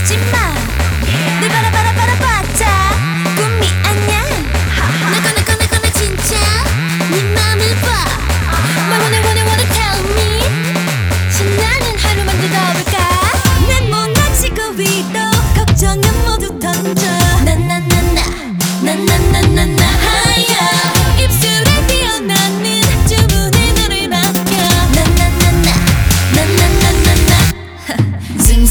しまでバラバラ。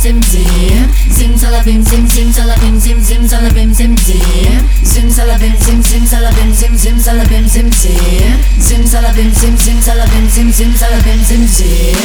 zim zim zim salabim zim zim salabim zim zim salabim zim zim zim salabim zim zim salabim zim zim salabim zim zim zim salabim zim zim salabim zim zim salabim zim zim